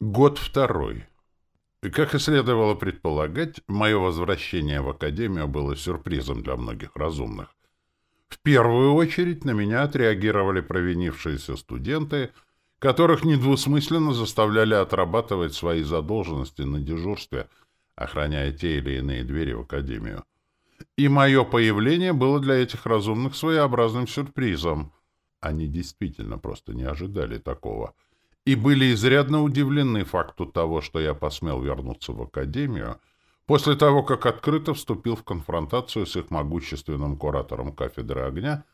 Год второй. Как и следовало предполагать, мое возвращение в Академию было сюрпризом для многих разумных. В первую очередь на меня отреагировали провинившиеся студенты, которых недвусмысленно заставляли отрабатывать свои задолженности на дежурстве, охраняя те или иные двери в Академию. И мое появление было для этих разумных своеобразным сюрпризом. Они действительно просто не ожидали такого — и были изрядно удивлены факту того, что я посмел вернуться в Академию после того, как открыто вступил в конфронтацию с их могущественным куратором кафедры огня,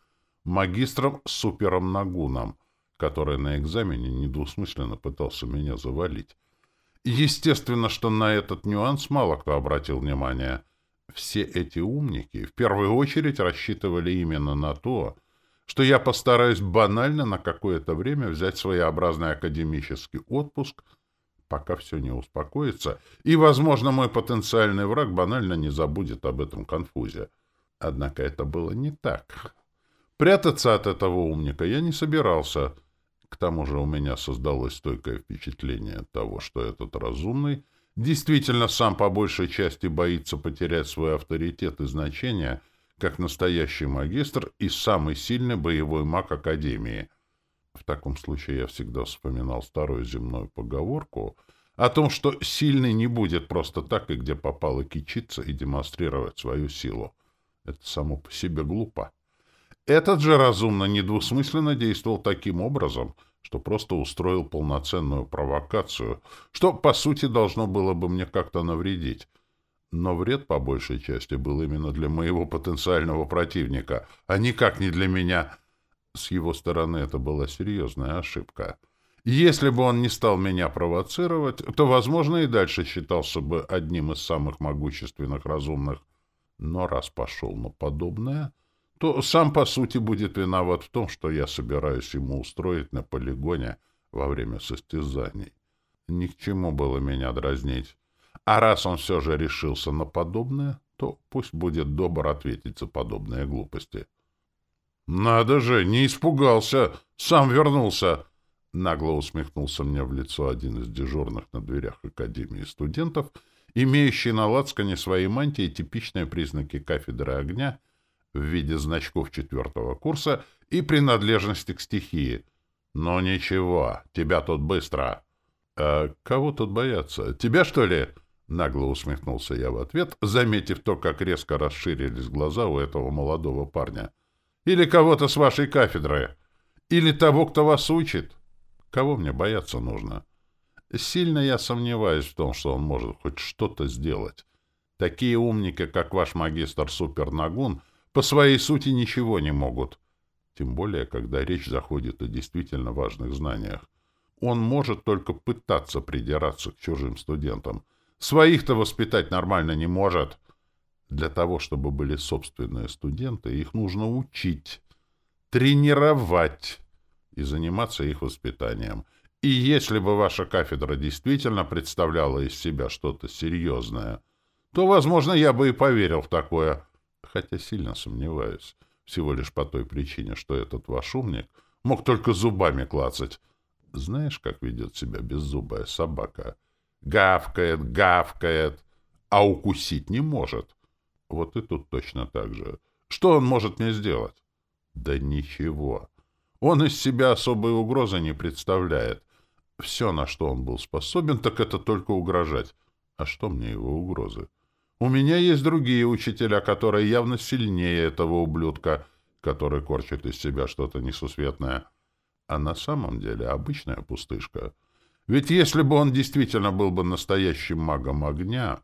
магистром Супером Нагуном, который на экзамене недвусмысленно пытался меня завалить. Естественно, что на этот нюанс мало кто обратил внимание. Все эти умники в первую очередь рассчитывали именно на то, что я постараюсь банально на какое-то время взять своеобразный академический отпуск, пока все не успокоится, и, возможно, мой потенциальный враг банально не забудет об этом конфузе. Однако это было не так. Прятаться от этого умника я не собирался. К тому же у меня создалось стойкое впечатление того, что этот разумный действительно сам по большей части боится потерять свой авторитет и значение — как настоящий магистр и самый сильный боевой маг Академии. В таком случае я всегда вспоминал старую земную поговорку о том, что сильный не будет просто так и где попало кичиться и демонстрировать свою силу. Это само по себе глупо. Этот же разумно недвусмысленно действовал таким образом, что просто устроил полноценную провокацию, что, по сути, должно было бы мне как-то навредить. Но вред, по большей части, был именно для моего потенциального противника, а никак не для меня. С его стороны это была серьезная ошибка. Если бы он не стал меня провоцировать, то, возможно, и дальше считался бы одним из самых могущественных разумных. Но раз пошел на подобное, то сам, по сути, будет виноват в том, что я собираюсь ему устроить на полигоне во время состязаний. Ни к чему было меня дразнить. А раз он все же решился на подобное, то пусть будет добр ответить за подобные глупости. «Надо же, не испугался! Сам вернулся!» Нагло усмехнулся мне в лицо один из дежурных на дверях Академии студентов, имеющий на лацкане своей мантии типичные признаки кафедры огня в виде значков четвертого курса и принадлежности к стихии. «Но ничего, тебя тут быстро!» «А кого тут бояться? Тебя, что ли?» Нагло усмехнулся я в ответ, заметив то, как резко расширились глаза у этого молодого парня. «Или кого-то с вашей кафедры? Или того, кто вас учит? Кого мне бояться нужно?» Сильно я сомневаюсь в том, что он может хоть что-то сделать. Такие умники, как ваш магистр Супернагун, по своей сути ничего не могут. Тем более, когда речь заходит о действительно важных знаниях. Он может только пытаться придираться к чужим студентам — Своих-то воспитать нормально не может. Для того, чтобы были собственные студенты, их нужно учить, тренировать и заниматься их воспитанием. И если бы ваша кафедра действительно представляла из себя что-то серьезное, то, возможно, я бы и поверил в такое, хотя сильно сомневаюсь, всего лишь по той причине, что этот ваш умник мог только зубами клацать. Знаешь, как ведет себя беззубая собака? Гавкает, гавкает, а укусить не может. Вот и тут точно так же. Что он может мне сделать? Да ничего. Он из себя особой угрозы не представляет. Все, на что он был способен, так это только угрожать. А что мне его угрозы? У меня есть другие учителя, которые явно сильнее этого ублюдка, который корчит из себя что-то несусветное. А на самом деле обычная пустышка — ведь если бы он действительно был бы настоящим магом огня,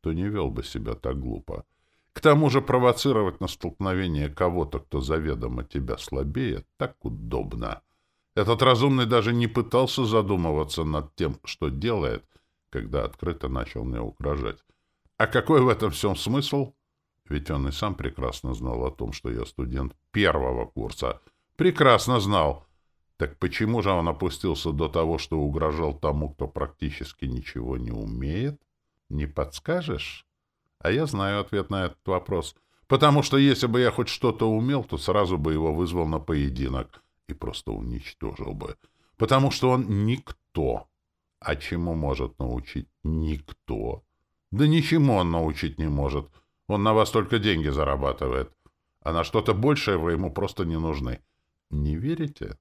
то не вел бы себя так глупо. К тому же провоцировать на столкновение кого-то, кто заведомо тебя слабее, так удобно. Этот разумный даже не пытался задумываться над тем, что делает, когда открыто начал мне угрожать. А какой в этом всем смысл? Ведь он и сам прекрасно знал о том, что я студент первого курса. Прекрасно знал — так почему же он опустился до того, что угрожал тому, кто практически ничего не умеет? Не подскажешь? А я знаю ответ на этот вопрос. Потому что если бы я хоть что-то умел, то сразу бы его вызвал на поединок и просто уничтожил бы. Потому что он никто. А чему может научить никто? Да ничему он научить не может. Он на вас только деньги зарабатывает. А на что-то большее вы ему просто не нужны. Не верите?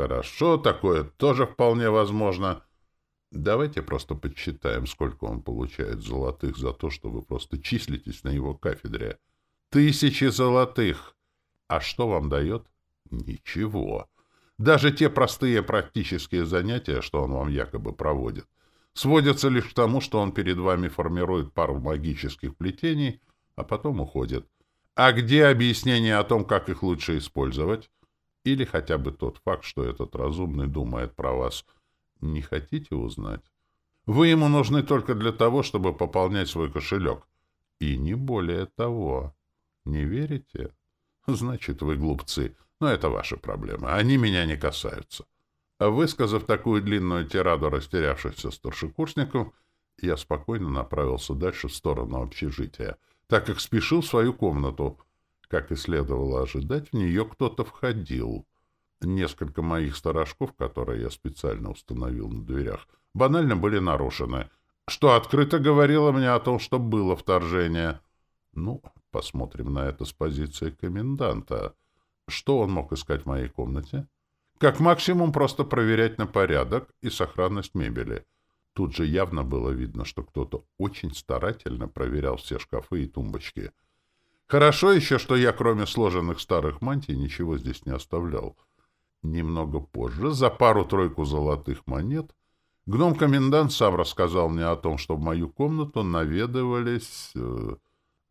Хорошо, такое тоже вполне возможно. Давайте просто подсчитаем, сколько он получает золотых за то, что вы просто числитесь на его кафедре. Тысячи золотых! А что вам дает? Ничего. Даже те простые практические занятия, что он вам якобы проводит, сводятся лишь к тому, что он перед вами формирует пару магических плетений, а потом уходит. А где объяснение о том, как их лучше использовать? Или хотя бы тот факт, что этот разумный думает про вас. Не хотите узнать? Вы ему нужны только для того, чтобы пополнять свой кошелек. И не более того. Не верите? Значит, вы глупцы. Но это ваши проблемы. Они меня не касаются. Высказав такую длинную тираду растерявшихся старшекурсников, я спокойно направился дальше в сторону общежития, так как спешил в свою комнату. Как и следовало ожидать, в нее кто-то входил. Несколько моих сторожков, которые я специально установил на дверях, банально были нарушены, что открыто говорило мне о том, что было вторжение. Ну, посмотрим на это с позиции коменданта. Что он мог искать в моей комнате? — как максимум просто проверять на порядок и сохранность мебели. Тут же явно было видно, что кто-то очень старательно проверял все шкафы и тумбочки. Хорошо еще, что я, кроме сложенных старых мантий, ничего здесь не оставлял. Немного позже, за пару-тройку золотых монет, гном-комендант сам рассказал мне о том, что в мою комнату наведывались э,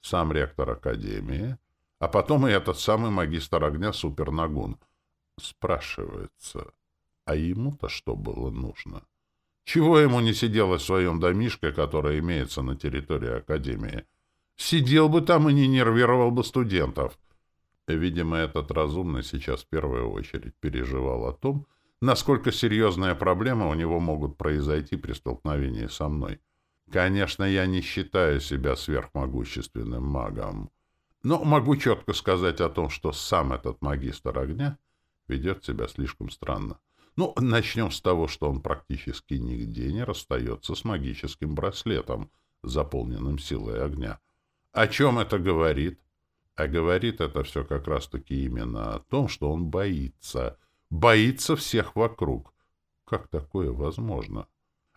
сам ректор Академии, а потом и этот самый магистр огня Супернагун — Спрашивается, а ему-то что было нужно? Чего ему не сиделось в своем домишке, которое имеется на территории Академии? Сидел бы там и не нервировал бы студентов. Видимо, этот разумный сейчас в первую очередь переживал о том, насколько серьезные проблемы у него могут произойти при столкновении со мной. Конечно, я не считаю себя сверхмогущественным магом, но могу четко сказать о том, что сам этот магистр огня — ведет себя слишком странно. Ну, начнем с того, что он практически нигде не расстается с магическим браслетом, заполненным силой огня. О чем это говорит? А говорит это все как раз-таки именно о том, что он боится. Боится всех вокруг. Как такое возможно?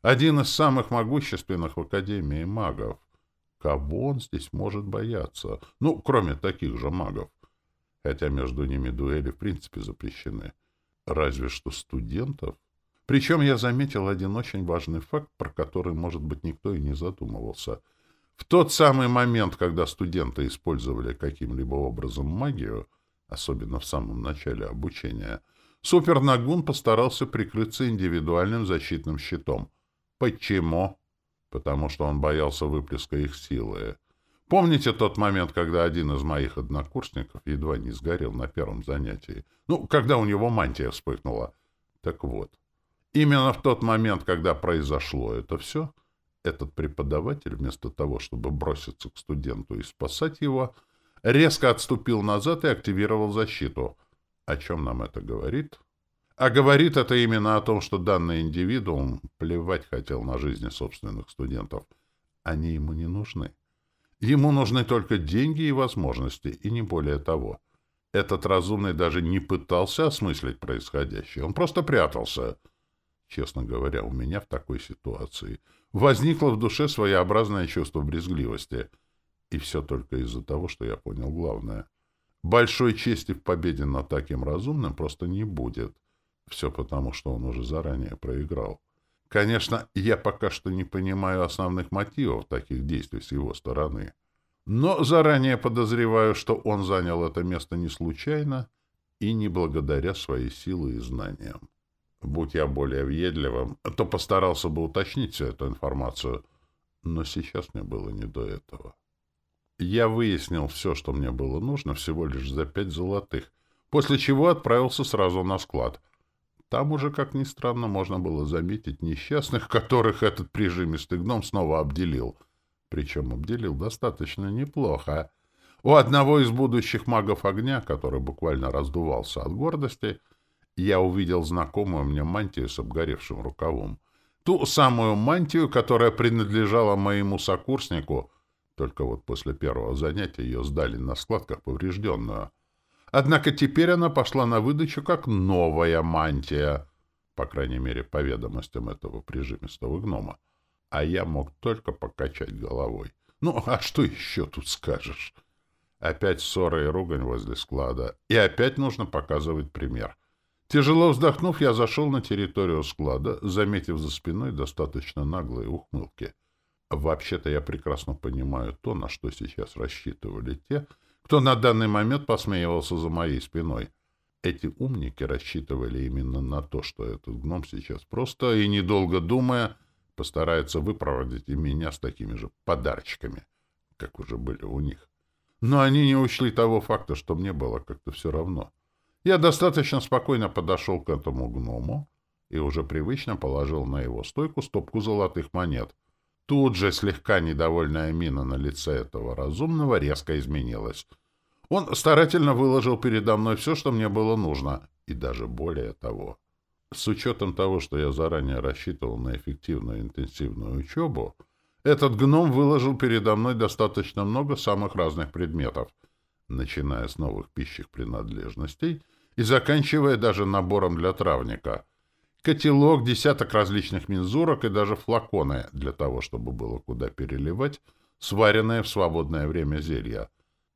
Один из самых могущественных в Академии магов. Кого он здесь может бояться? Ну, кроме таких же магов хотя между ними дуэли в принципе запрещены. Разве что студентов. Причем я заметил один очень важный факт, про который, может быть, никто и не задумывался. В тот самый момент, когда студенты использовали каким-либо образом магию, особенно в самом начале обучения, Супернагун постарался прикрыться индивидуальным защитным щитом. Почему? Потому что он боялся выплеска их силы. Помните тот момент, когда один из моих однокурсников едва не сгорел на первом занятии? Ну, когда у него мантия вспыхнула. Так вот, именно в тот момент, когда произошло это все, этот преподаватель, вместо того, чтобы броситься к студенту и спасать его, резко отступил назад и активировал защиту. О чем нам это говорит? А говорит это именно о том, что данный индивидуум плевать хотел на жизни собственных студентов. Они ему не нужны. Ему нужны только деньги и возможности, и не более того. Этот разумный даже не пытался осмыслить происходящее, он просто прятался. Честно говоря, у меня в такой ситуации возникло в душе своеобразное чувство брезгливости. И все только из-за того, что я понял главное. Большой чести в победе над таким разумным просто не будет. Все потому, что он уже заранее проиграл. Конечно, я пока что не понимаю основных мотивов таких действий с его стороны. Но заранее подозреваю, что он занял это место не случайно и не благодаря своей силы и знаниям. Будь я более въедливым, то постарался бы уточнить всю эту информацию, но сейчас мне было не до этого. Я выяснил все, что мне было нужно, всего лишь за пять золотых, после чего отправился сразу на склад — там уже, как ни странно, можно было заметить несчастных, которых этот прижимистый гном снова обделил. Причем обделил достаточно неплохо. У одного из будущих магов огня, который буквально раздувался от гордости, я увидел знакомую мне мантию с обгоревшим рукавом. Ту самую мантию, которая принадлежала моему сокурснику, только вот после первого занятия ее сдали на складках поврежденную. Однако теперь она пошла на выдачу как новая мантия, по крайней мере, по ведомостям этого прижимистого гнома. А я мог только покачать головой. Ну, а что еще тут скажешь? Опять ссора и ругань возле склада. И опять нужно показывать пример. Тяжело вздохнув, я зашел на территорию склада, заметив за спиной достаточно наглые ухмылки. Вообще-то я прекрасно понимаю то, на что сейчас рассчитывали те, кто на данный момент посмеивался за моей спиной. Эти умники рассчитывали именно на то, что этот гном сейчас просто и, недолго думая, постарается выпроводить и меня с такими же подарочками, как уже были у них. Но они не учли того факта, что мне было как-то все равно. Я достаточно спокойно подошел к этому гному и уже привычно положил на его стойку стопку золотых монет. Тут же слегка недовольная мина на лице этого разумного резко изменилась. Он старательно выложил передо мной все, что мне было нужно, и даже более того. С учетом того, что я заранее рассчитывал на эффективную интенсивную учебу, этот гном выложил передо мной достаточно много самых разных предметов, начиная с новых пищих принадлежностей и заканчивая даже набором для травника. Котелок, десяток различных мензурок и даже флаконы для того, чтобы было куда переливать, сваренное в свободное время зелья.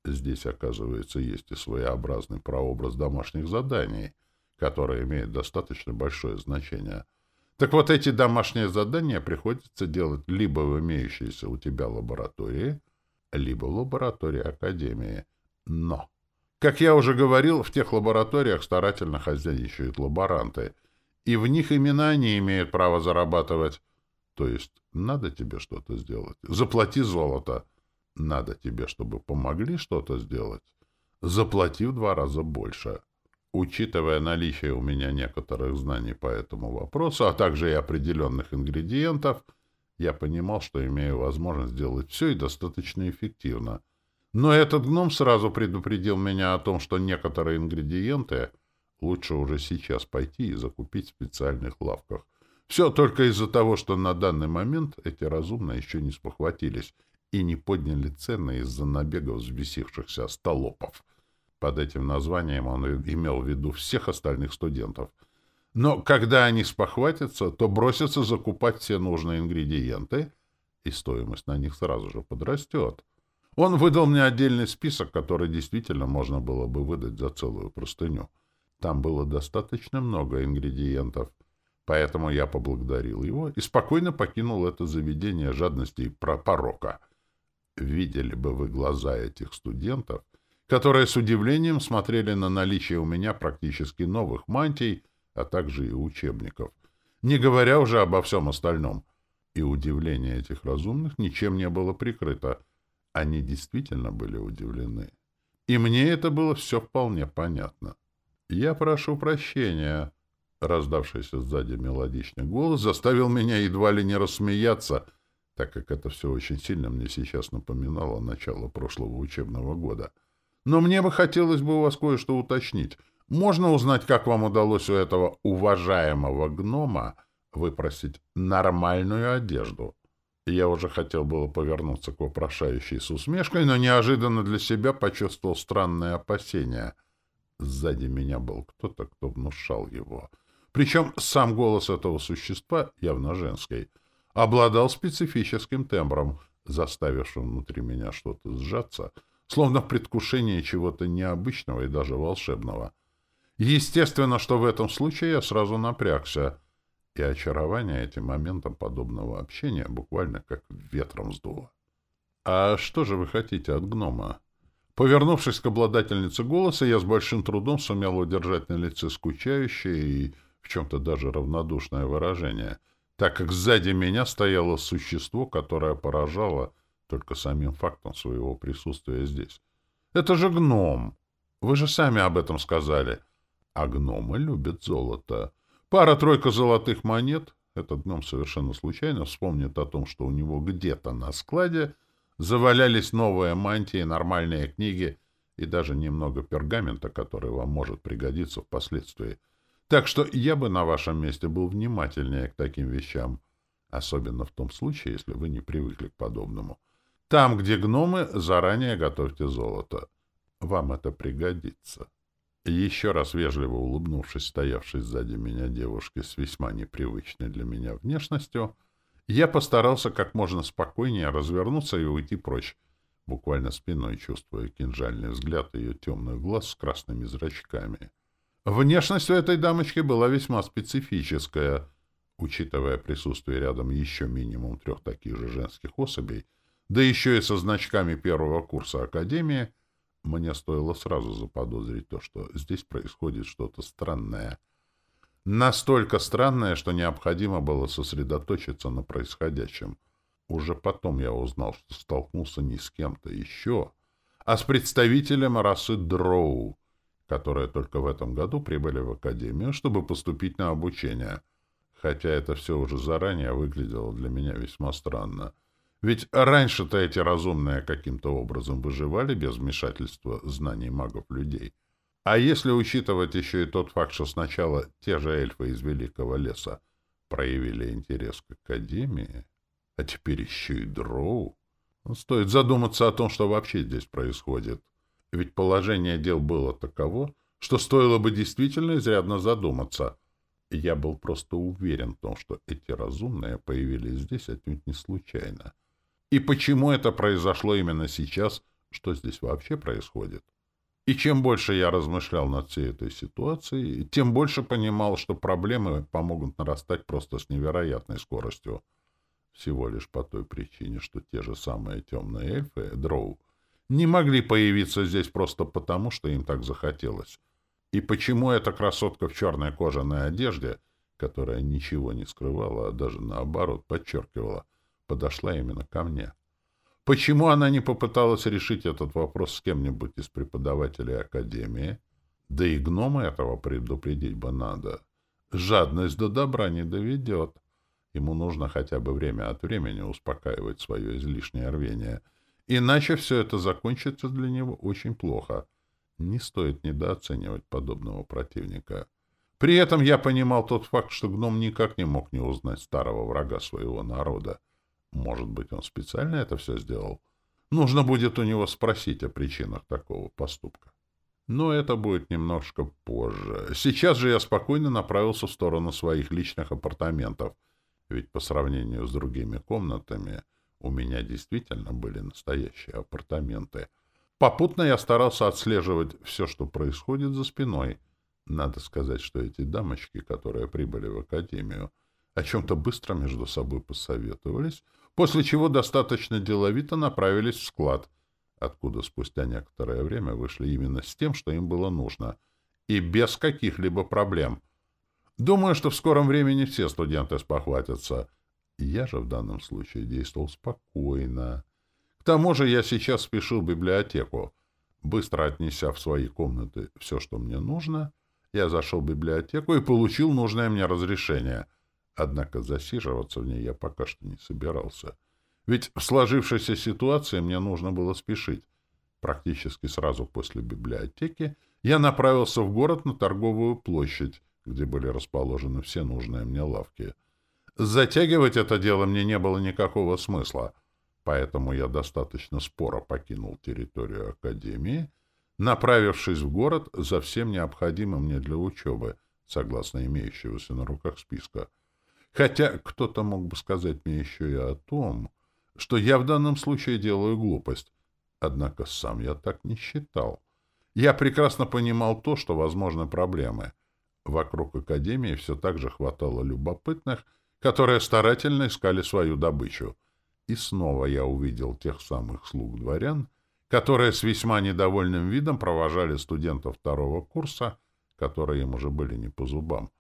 Здесь, оказывается, есть и своеобразный прообраз домашних заданий, который имеет достаточно большое значение — так вот, эти домашние задания приходится делать либо в имеющейся у тебя лаборатории, либо в лаборатории Академии. Но, как я уже говорил, в тех лабораториях старательно хозяйничают лаборанты, и в них именно они имеют право зарабатывать. То есть, надо тебе что-то сделать, заплати золото. Надо тебе, чтобы помогли что-то сделать, заплати в два раза больше. Учитывая наличие у меня некоторых знаний по этому вопросу, а также и определенных ингредиентов, я понимал, что имею возможность сделать все и достаточно эффективно. Но этот гном сразу предупредил меня о том, что некоторые ингредиенты лучше уже сейчас пойти и закупить в специальных лавках. Все только из-за того, что на данный момент эти разумные еще не спохватились и не подняли цены из-за набегов взбесившихся столопов. Под этим названием он имел в виду всех остальных студентов. Но когда они спохватятся, то бросятся закупать все нужные ингредиенты, и стоимость на них сразу же подрастет. Он выдал мне отдельный список, который действительно можно было бы выдать за целую простыню. Там было достаточно много ингредиентов, поэтому я поблагодарил его и спокойно покинул это заведение жадности и порока. Видели бы вы глаза этих студентов — которые с удивлением смотрели на наличие у меня практически новых мантий, а также и учебников, не говоря уже обо всем остальном. И удивление этих разумных ничем не было прикрыто. Они действительно были удивлены. И мне это было все вполне понятно. «Я прошу прощения», — раздавшийся сзади мелодичный голос заставил меня едва ли не рассмеяться, так как это все очень сильно мне сейчас напоминало начало прошлого учебного года — но мне бы хотелось бы у вас кое-что уточнить. Можно узнать, как вам удалось у этого уважаемого гнома выпросить нормальную одежду? Я уже хотел было повернуться к вопрошающей с усмешкой, но неожиданно для себя почувствовал странное опасение. Сзади меня был кто-то, кто внушал его. Причем сам голос этого существа, явно женский, обладал специфическим тембром, заставившим внутри меня что-то сжаться — словно в предвкушении чего-то необычного и даже волшебного. Естественно, что в этом случае я сразу напрягся, и очарование этим моментом подобного общения буквально как ветром сдуло. «А что же вы хотите от гнома?» Повернувшись к обладательнице голоса, я с большим трудом сумел удержать на лице скучающее и в чем-то даже равнодушное выражение, так как сзади меня стояло существо, которое поражало — только самим фактом своего присутствия здесь. Это же гном. Вы же сами об этом сказали. А гномы любят золото. Пара-тройка золотых монет. Этот гном совершенно случайно вспомнит о том, что у него где-то на складе завалялись новые мантии, нормальные книги и даже немного пергамента, который вам может пригодиться впоследствии. Так что я бы на вашем месте был внимательнее к таким вещам. Особенно в том случае, если вы не привыкли к подобному. Там, где гномы, заранее готовьте золото. Вам это пригодится. Еще раз вежливо улыбнувшись стоявшей сзади меня девушке с весьма непривычной для меня внешностью, я постарался как можно спокойнее развернуться и уйти прочь, буквально спиной чувствуя кинжальный взгляд ее темных глаз с красными зрачками. Внешность у этой дамочки была весьма специфическая, учитывая присутствие рядом еще минимум трех таких же женских особей, да еще и со значками первого курса Академии — мне стоило сразу заподозрить то, что здесь происходит что-то странное. Настолько странное, что необходимо было сосредоточиться на происходящем. Уже потом я узнал, что столкнулся не с кем-то еще, а с представителем расы Дроу, которые только в этом году прибыли в Академию, чтобы поступить на обучение. Хотя это все уже заранее выглядело для меня весьма странно — ведь раньше-то эти разумные каким-то образом выживали без вмешательства знаний магов-людей. А если учитывать еще и тот факт, что сначала те же эльфы из Великого Леса проявили интерес к Академии, а теперь еще и дроу, ну, стоит задуматься о том, что вообще здесь происходит. Ведь положение дел было таково, что стоило бы действительно изрядно задуматься. Я был просто уверен в том, что эти разумные появились здесь отнюдь не случайно. И почему это произошло именно сейчас? Что здесь вообще происходит? И чем больше я размышлял над всей этой ситуацией, тем больше понимал, что проблемы помогут нарастать просто с невероятной скоростью. Всего лишь по той причине, что те же самые темные эльфы, дроу, не могли появиться здесь просто потому, что им так захотелось. И почему эта красотка в черной кожаной одежде, которая ничего не скрывала, а даже наоборот подчеркивала — подошла именно ко мне. Почему она не попыталась решить этот вопрос с кем-нибудь из преподавателей Академии? Да и гнома этого предупредить бы надо. Жадность до добра не доведет. Ему нужно хотя бы время от времени успокаивать свое излишнее рвение. Иначе все это закончится для него очень плохо. Не стоит недооценивать подобного противника. При этом я понимал тот факт, что гном никак не мог не узнать старого врага своего народа. Может быть, он специально это все сделал? Нужно будет у него спросить о причинах такого поступка. Но это будет немножко позже. Сейчас же я спокойно направился в сторону своих личных апартаментов, ведь по сравнению с другими комнатами у меня действительно были настоящие апартаменты. Попутно я старался отслеживать все, что происходит за спиной. Надо сказать, что эти дамочки, которые прибыли в академию, о чем-то быстро между собой посоветовались, после чего достаточно деловито направились в склад, откуда спустя некоторое время вышли именно с тем, что им было нужно, и без каких-либо проблем. Думаю, что в скором времени все студенты спохватятся. Я же в данном случае действовал спокойно. К тому же я сейчас спешил в библиотеку. Быстро отнеся в свои комнаты все, что мне нужно, я зашел в библиотеку и получил нужное мне разрешение — Однако засиживаться в ней я пока что не собирался. Ведь в сложившейся ситуации мне нужно было спешить. Практически сразу после библиотеки я направился в город на торговую площадь, где были расположены все нужные мне лавки. Затягивать это дело мне не было никакого смысла, поэтому я достаточно споро покинул территорию Академии, направившись в город за всем необходимым мне для учебы, согласно имеющегося на руках списка — Хотя кто-то мог бы сказать мне еще и о том, что я в данном случае делаю глупость. Однако сам я так не считал. Я прекрасно понимал то, что возможны проблемы. Вокруг Академии все так же хватало любопытных, которые старательно искали свою добычу. И снова я увидел тех самых слуг дворян, которые с весьма недовольным видом провожали студентов второго курса, которые им уже были не по зубам.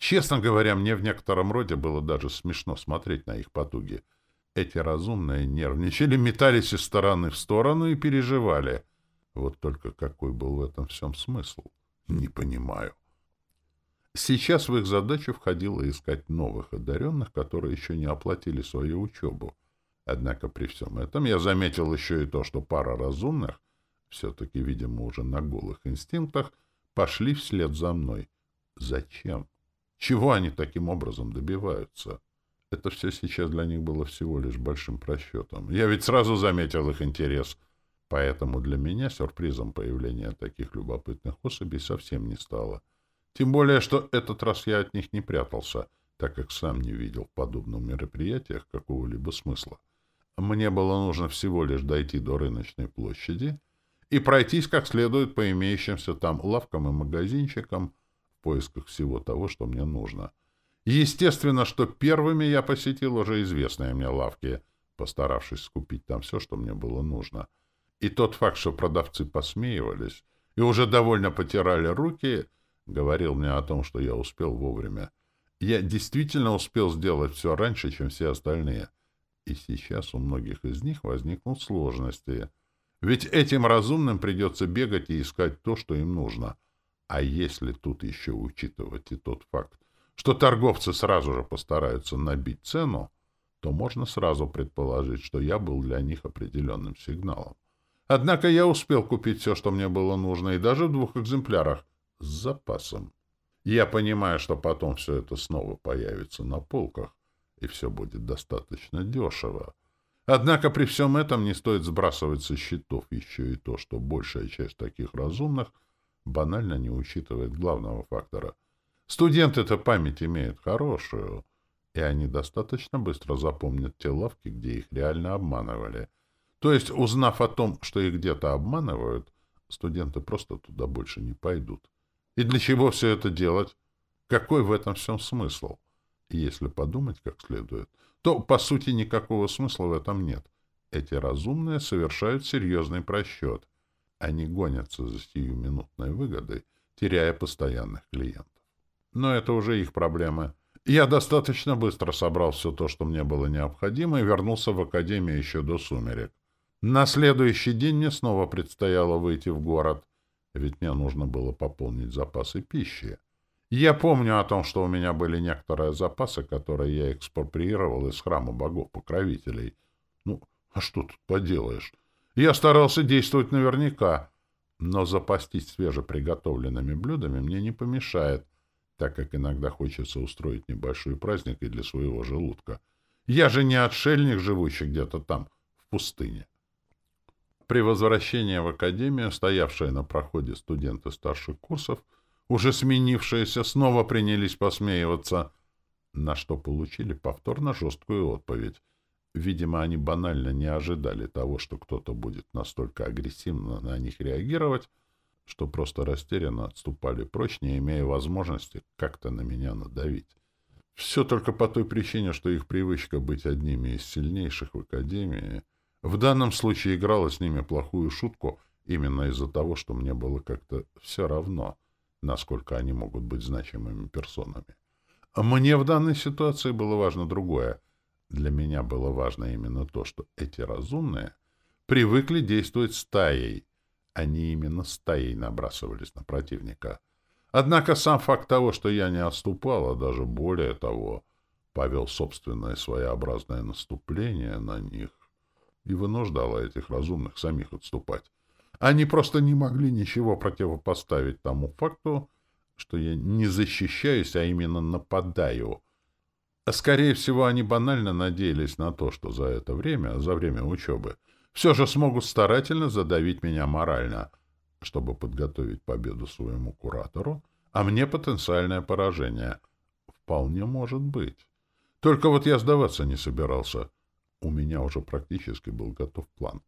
Честно говоря, мне в некотором роде было даже смешно смотреть на их потуги. Эти разумные нервничали, метались из стороны в сторону и переживали. Вот только какой был в этом всем смысл? Не понимаю. Сейчас в их задачу входило искать новых одаренных, которые еще не оплатили свою учебу. Однако при всем этом я заметил еще и то, что пара разумных, все-таки, видимо, уже на голых инстинктах, пошли вслед за мной. Зачем? Чего они таким образом добиваются? Это все сейчас для них было всего лишь большим просчетом. Я ведь сразу заметил их интерес. Поэтому для меня сюрпризом появления таких любопытных особей совсем не стало. Тем более, что этот раз я от них не прятался, так как сам не видел в подобных мероприятиях какого-либо смысла. Мне было нужно всего лишь дойти до рыночной площади и пройтись как следует по имеющимся там лавкам и магазинчикам поисках всего того, что мне нужно. Естественно, что первыми я посетил уже известные мне лавки, постаравшись скупить там все, что мне было нужно. И тот факт, что продавцы посмеивались и уже довольно потирали руки, говорил мне о том, что я успел вовремя. Я действительно успел сделать все раньше, чем все остальные — и сейчас у многих из них возникнут сложности. Ведь этим разумным придется бегать и искать то, что им нужно. А если тут еще учитывать и тот факт, что торговцы сразу же постараются набить цену, то можно сразу предположить, что я был для них определенным сигналом. Однако я успел купить все, что мне было нужно, и даже в двух экземплярах, с запасом. Я понимаю, что потом все это снова появится на полках, и все будет достаточно дешево. Однако при всем этом не стоит сбрасывать со счетов еще и то, что большая часть таких разумных банально не учитывает главного фактора. Студенты-то память имеют хорошую, и они достаточно быстро запомнят те лавки, где их реально обманывали. То есть, узнав о том, что их где-то обманывают, студенты просто туда больше не пойдут. И для чего все это делать? Какой в этом всем смысл? — и если подумать как следует, то, по сути, никакого смысла в этом нет. Эти разумные совершают серьезный просчет. Они гонятся за сиюминутной выгодой, теряя постоянных клиентов. Но это уже их проблемы. Я достаточно быстро собрал все то, что мне было необходимо, и вернулся в академию еще до сумерек. На следующий день мне снова предстояло выйти в город, ведь мне нужно было пополнить запасы пищи. Я помню о том, что у меня были некоторые запасы, которые я экспроприировал из храма богов-покровителей. Ну, а что тут поделаешь? Я старался действовать наверняка, но запастись свежеприготовленными блюдами мне не помешает, так как иногда хочется устроить небольшой праздник и для своего желудка. Я же не отшельник, живущий где-то там, в пустыне. При возвращении в академию, стоявшие на проходе студенты старших курсов, уже сменившиеся, снова принялись посмеиваться, на что получили повторно жесткую отповедь. Видимо, они банально не ожидали того, что кто-то будет настолько агрессивно на них реагировать, что просто растерянно отступали прочь, не имея возможности как-то на меня надавить. Все только по той причине, что их привычка быть одними из сильнейших в Академии в данном случае играла с ними плохую шутку именно из-за того, что мне было как-то все равно — насколько они могут быть значимыми персонами. Мне в данной ситуации было важно другое. Для меня было важно именно то, что эти разумные привыкли действовать стаей. Они именно стаей набрасывались на противника. Однако сам факт того, что я не отступал, а даже более того, повел собственное своеобразное наступление на них и вынуждало этих разумных самих отступать. Они просто не могли ничего противопоставить тому факту, что я не защищаюсь, а именно нападаю. А скорее всего, они банально надеялись на то, что за это время, за время учебы, все же смогут старательно задавить меня морально, чтобы подготовить победу своему куратору, а мне потенциальное поражение. Вполне может быть. Только вот я сдаваться не собирался. У меня уже практически был готов план.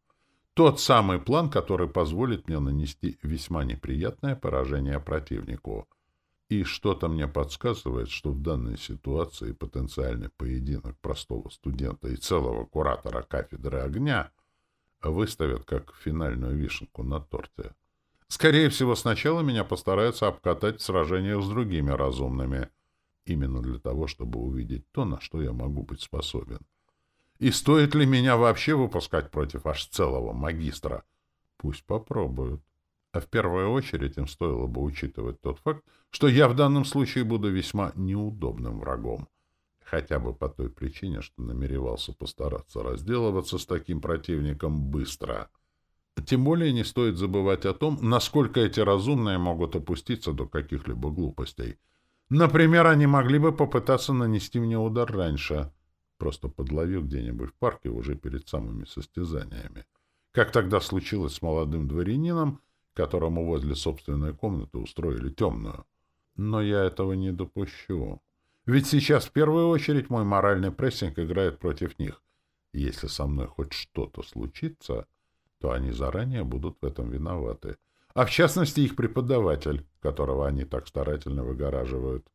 Тот самый план, который позволит мне нанести весьма неприятное поражение противнику. И что-то мне подсказывает, что в данной ситуации потенциальный поединок простого студента и целого куратора кафедры огня выставят как финальную вишенку на торте. Скорее всего, сначала меня постараются обкатать в сражениях с другими разумными, именно для того, чтобы увидеть то, на что я могу быть способен. И стоит ли меня вообще выпускать против аж целого магистра? Пусть попробуют. А в первую очередь им стоило бы учитывать тот факт, что я в данном случае буду весьма неудобным врагом. Хотя бы по той причине, что намеревался постараться разделываться с таким противником быстро. Тем более не стоит забывать о том, насколько эти разумные могут опуститься до каких-либо глупостей. Например, они могли бы попытаться нанести мне удар раньше — просто подловил где-нибудь в парке уже перед самыми состязаниями. Как тогда случилось с молодым дворянином, которому возле собственной комнаты устроили темную. Но я этого не допущу. Ведь сейчас в первую очередь мой моральный прессинг играет против них. Если со мной хоть что-то случится, то они заранее будут в этом виноваты. А в частности их преподаватель, которого они так старательно выгораживают.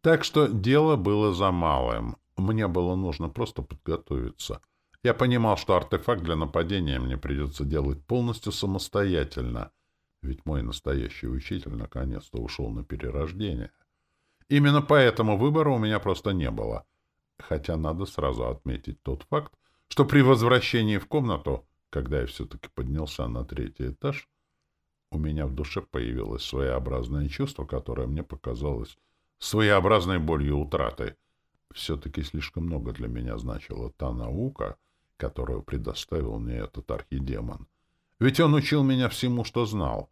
Так что дело было за малым. Мне было нужно просто подготовиться. Я понимал, что артефакт для нападения мне придется делать полностью самостоятельно, ведь мой настоящий учитель наконец-то ушел на перерождение. Именно поэтому выбора у меня просто не было. Хотя надо сразу отметить тот факт, что при возвращении в комнату, когда я все-таки поднялся на третий этаж, у меня в душе появилось своеобразное чувство, которое мне показалось своеобразной болью утраты. Все-таки слишком много для меня значила та наука, которую предоставил мне этот архидемон. Ведь он учил меня всему, что знал.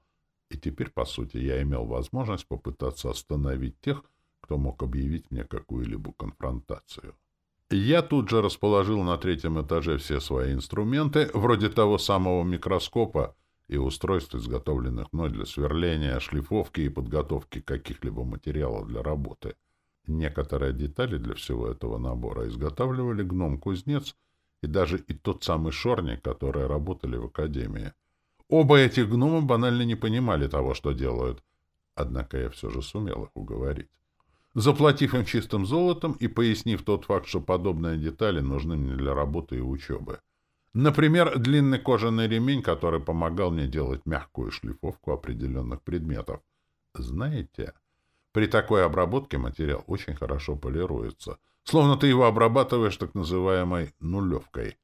И теперь, по сути, я имел возможность попытаться остановить тех, кто мог объявить мне какую-либо конфронтацию. Я тут же расположил на третьем этаже все свои инструменты, вроде того самого микроскопа и устройств, изготовленных мной для сверления, шлифовки и подготовки каких-либо материалов для работы. Некоторые детали для всего этого набора изготавливали гном-кузнец и даже и тот самый шорник, которые работали в академии. Оба этих гнома банально не понимали того, что делают. Однако я все же сумел их уговорить заплатив им чистым золотом и пояснив тот факт, что подобные детали нужны мне для работы и учебы. Например, длинный кожаный ремень, который помогал мне делать мягкую шлифовку определенных предметов. Знаете, при такой обработке материал очень хорошо полируется, словно ты его обрабатываешь так называемой нулевкой.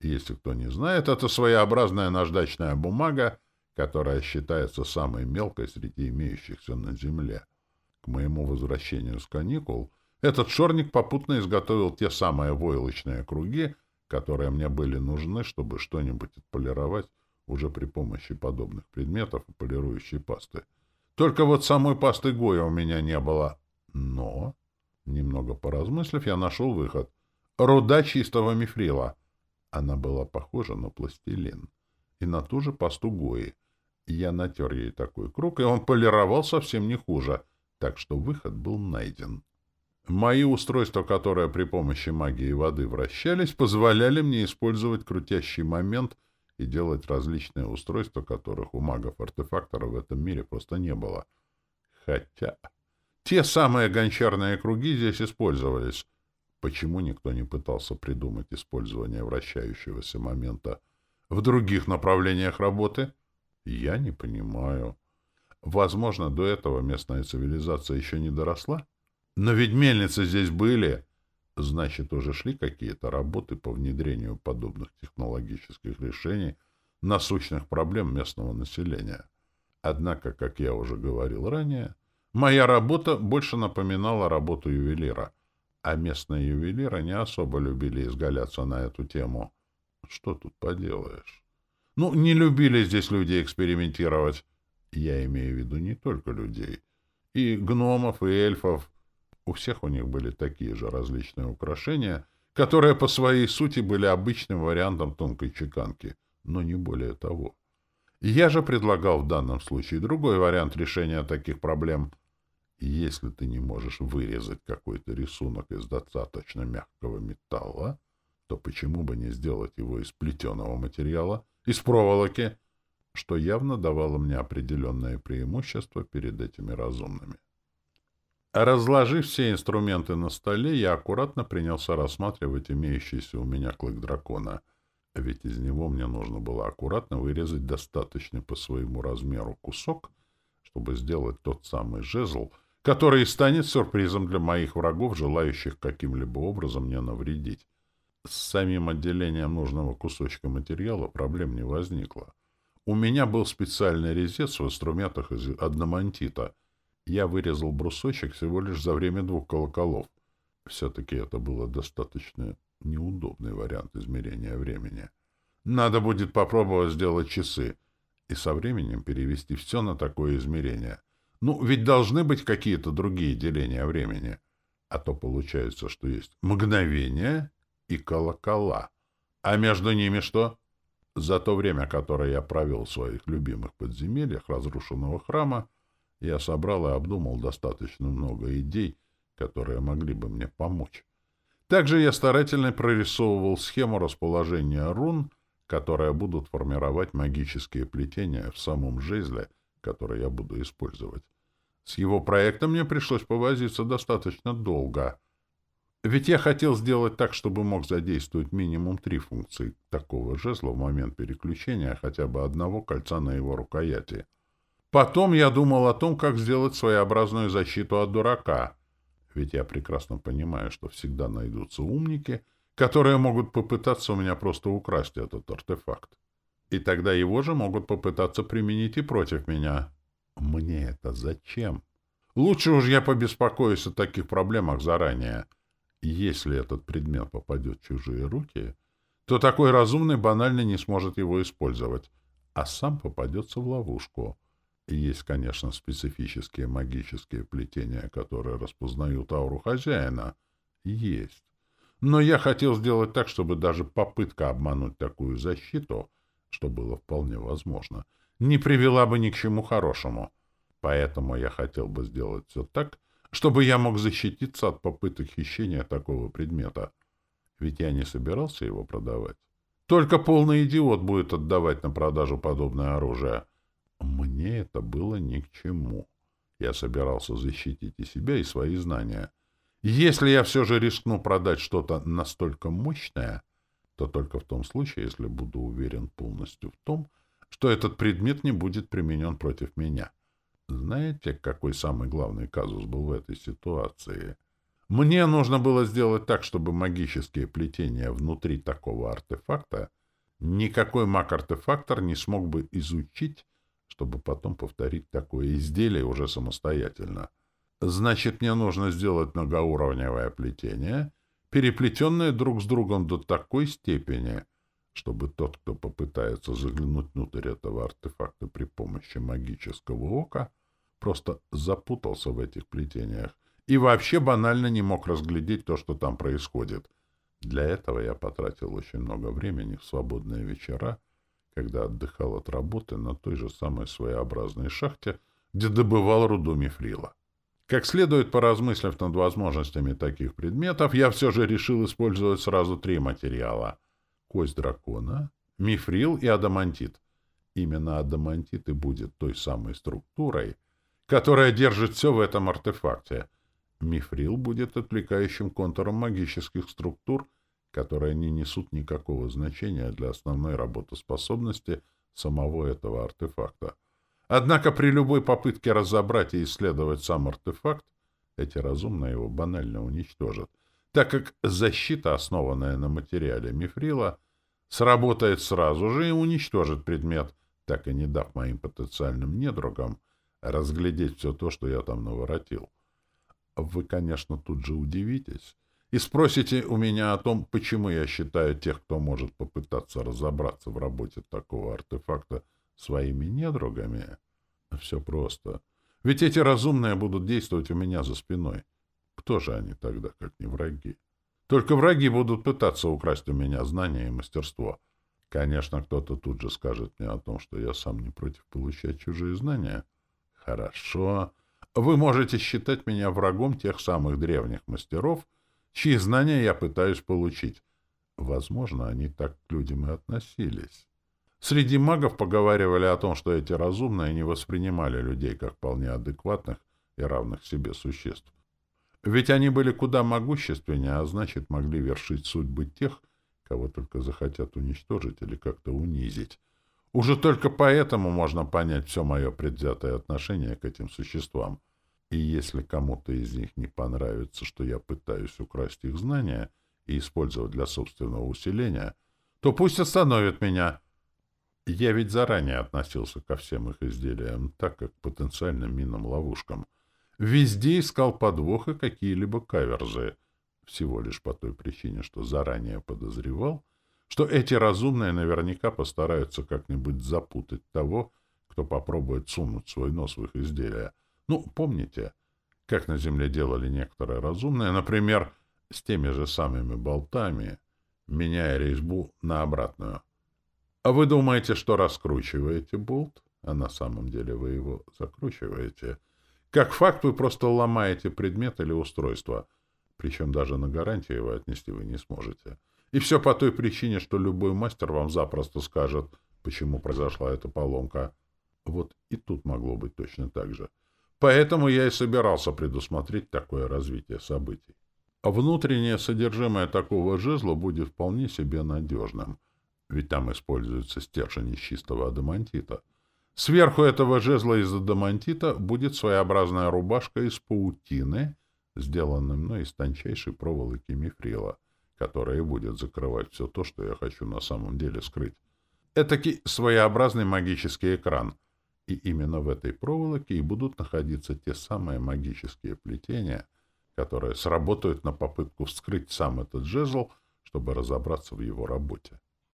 Если кто не знает, это своеобразная наждачная бумага, которая считается самой мелкой среди имеющихся на Земле. К моему возвращению с каникул этот шорник попутно изготовил те самые войлочные круги, которые мне были нужны, чтобы что-нибудь отполировать уже при помощи подобных предметов и полирующей пасты. Только вот самой пасты Гоя у меня не было. Но, немного поразмыслив, я нашел выход. Руда чистого мифрила. Она была похожа на пластилин. И на ту же пасту Гои. Я натер ей такой круг, и он полировал совсем не хуже — так что выход был найден. Мои устройства, которые при помощи магии воды вращались, позволяли мне использовать крутящий момент и делать различные устройства, которых у магов-артефакторов в этом мире просто не было. Хотя те самые гончарные круги здесь использовались. Почему никто не пытался придумать использование вращающегося момента в других направлениях работы? Я не понимаю. Возможно, до этого местная цивилизация еще не доросла? Но ведь мельницы здесь были. Значит, уже шли какие-то работы по внедрению подобных технологических решений насущных проблем местного населения. Однако, как я уже говорил ранее, моя работа больше напоминала работу ювелира, а местные ювелиры не особо любили изгаляться на эту тему. Что тут поделаешь? Ну, не любили здесь люди экспериментировать. Я имею в виду не только людей. И гномов, и эльфов. У всех у них были такие же различные украшения, которые по своей сути были обычным вариантом тонкой чеканки, но не более того. Я же предлагал в данном случае другой вариант решения таких проблем. Если ты не можешь вырезать какой-то рисунок из достаточно мягкого металла, то почему бы не сделать его из плетеного материала, из проволоки, что явно давало мне определенное преимущество перед этими разумными. Разложив все инструменты на столе, я аккуратно принялся рассматривать имеющийся у меня клык дракона, ведь из него мне нужно было аккуратно вырезать достаточно по своему размеру кусок, чтобы сделать тот самый жезл, который станет сюрпризом для моих врагов, желающих каким-либо образом мне навредить. С самим отделением нужного кусочка материала проблем не возникло. У меня был специальный резец в инструментах из одномантита. Я вырезал брусочек всего лишь за время двух колоколов. Все-таки это было достаточно неудобный вариант измерения времени. Надо будет попробовать сделать часы и со временем перевести все на такое измерение. Ну, ведь должны быть какие-то другие деления времени. А то получается, что есть мгновение и колокола. А между ними что? За то время, которое я провел в своих любимых подземельях разрушенного храма, я собрал и обдумал достаточно много идей, которые могли бы мне помочь. Также я старательно прорисовывал схему расположения рун, которые будут формировать магические плетения в самом жезле, который я буду использовать. С его проектом мне пришлось повозиться достаточно долго — ведь я хотел сделать так, чтобы мог задействовать минимум три функции такого жезла в момент переключения хотя бы одного кольца на его рукояти. Потом я думал о том, как сделать своеобразную защиту от дурака. Ведь я прекрасно понимаю, что всегда найдутся умники, которые могут попытаться у меня просто украсть этот артефакт. И тогда его же могут попытаться применить и против меня. Мне это зачем? Лучше уж я побеспокоюсь о таких проблемах заранее — если этот предмет попадет в чужие руки, то такой разумный банально не сможет его использовать, а сам попадется в ловушку. Есть, конечно, специфические магические плетения, которые распознают ауру хозяина. Есть. Но я хотел сделать так, чтобы даже попытка обмануть такую защиту, что было вполне возможно, не привела бы ни к чему хорошему. Поэтому я хотел бы сделать все так, чтобы я мог защититься от попыток хищения такого предмета. Ведь я не собирался его продавать. Только полный идиот будет отдавать на продажу подобное оружие. Мне это было ни к чему. Я собирался защитить и себя, и свои знания. Если я все же рискну продать что-то настолько мощное, то только в том случае, если буду уверен полностью в том, что этот предмет не будет применен против меня. Знаете, какой самый главный казус был в этой ситуации? Мне нужно было сделать так, чтобы магические плетения внутри такого артефакта никакой маг-артефактор не смог бы изучить, чтобы потом повторить такое изделие уже самостоятельно. Значит, мне нужно сделать многоуровневое плетение, переплетенное друг с другом до такой степени, чтобы тот, кто попытается заглянуть внутрь этого артефакта при помощи магического ока, просто запутался в этих плетениях и вообще банально не мог разглядеть то, что там происходит. Для этого я потратил очень много времени в свободные вечера, когда отдыхал от работы на той же самой своеобразной шахте, где добывал руду мифрила. Как следует поразмыслив над возможностями таких предметов, я все же решил использовать сразу три материала — кость дракона, мифрил и адамантит. Именно адамантит и будет той самой структурой — которая держит все в этом артефакте. Мифрил будет отвлекающим контуром магических структур, которые не несут никакого значения для основной работоспособности самого этого артефакта. Однако при любой попытке разобрать и исследовать сам артефакт, эти разумные его банально уничтожат, так как защита, основанная на материале мифрила, сработает сразу же и уничтожит предмет, так и не дав моим потенциальным недругам разглядеть все то, что я там наворотил. Вы, конечно, тут же удивитесь и спросите у меня о том, почему я считаю тех, кто может попытаться разобраться в работе такого артефакта своими недругами. Все просто. Ведь эти разумные будут действовать у меня за спиной. Кто же они тогда, как не враги? Только враги будут пытаться украсть у меня знания и мастерство. Конечно, кто-то тут же скажет мне о том, что я сам не против получать чужие знания — Хорошо. Вы можете считать меня врагом тех самых древних мастеров, чьи знания я пытаюсь получить. Возможно, они так к людям и относились. Среди магов поговаривали о том, что эти разумные не воспринимали людей как вполне адекватных и равных себе существ. Ведь они были куда могущественнее, а значит, могли вершить судьбы тех, кого только захотят уничтожить или как-то унизить. Уже только поэтому можно понять все мое предвзятое отношение к этим существам. И если кому-то из них не понравится, что я пытаюсь украсть их знания и использовать для собственного усиления, то пусть остановит меня. Я ведь заранее относился ко всем их изделиям так, как к потенциальным минным ловушкам. Везде искал подвох и какие-либо каверзы. Всего лишь по той причине, что заранее подозревал, что эти разумные наверняка постараются как-нибудь запутать того, кто попробует сунуть свой нос в их изделия. Ну, помните, как на Земле делали некоторые разумные, например, с теми же самыми болтами, меняя резьбу на обратную. А вы думаете, что раскручиваете болт, а на самом деле вы его закручиваете. Как факт, вы просто ломаете предмет или устройство, причем даже на гарантии его отнести вы не сможете. И все по той причине, что любой мастер вам запросто скажет, почему произошла эта поломка. Вот и тут могло быть точно так же. Поэтому я и собирался предусмотреть такое развитие событий. А внутреннее содержимое такого жезла будет вполне себе надежным, ведь там используется стержень из чистого адамантита. Сверху этого жезла из адамантита будет своеобразная рубашка из паутины, сделанная мной из тончайшей проволоки мифрила, которая будет закрывать все то, что я хочу на самом деле скрыть. Этакий своеобразный магический экран. И именно в этой проволоке и будут находиться те самые магические плетения — которые сработают на попытку вскрыть сам этот жезл, чтобы разобраться в его работе.